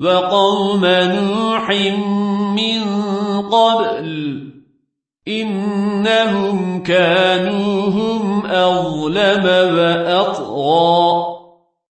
وقوم نوح من قبل إنهم كانوا هم أظلم وأطغى.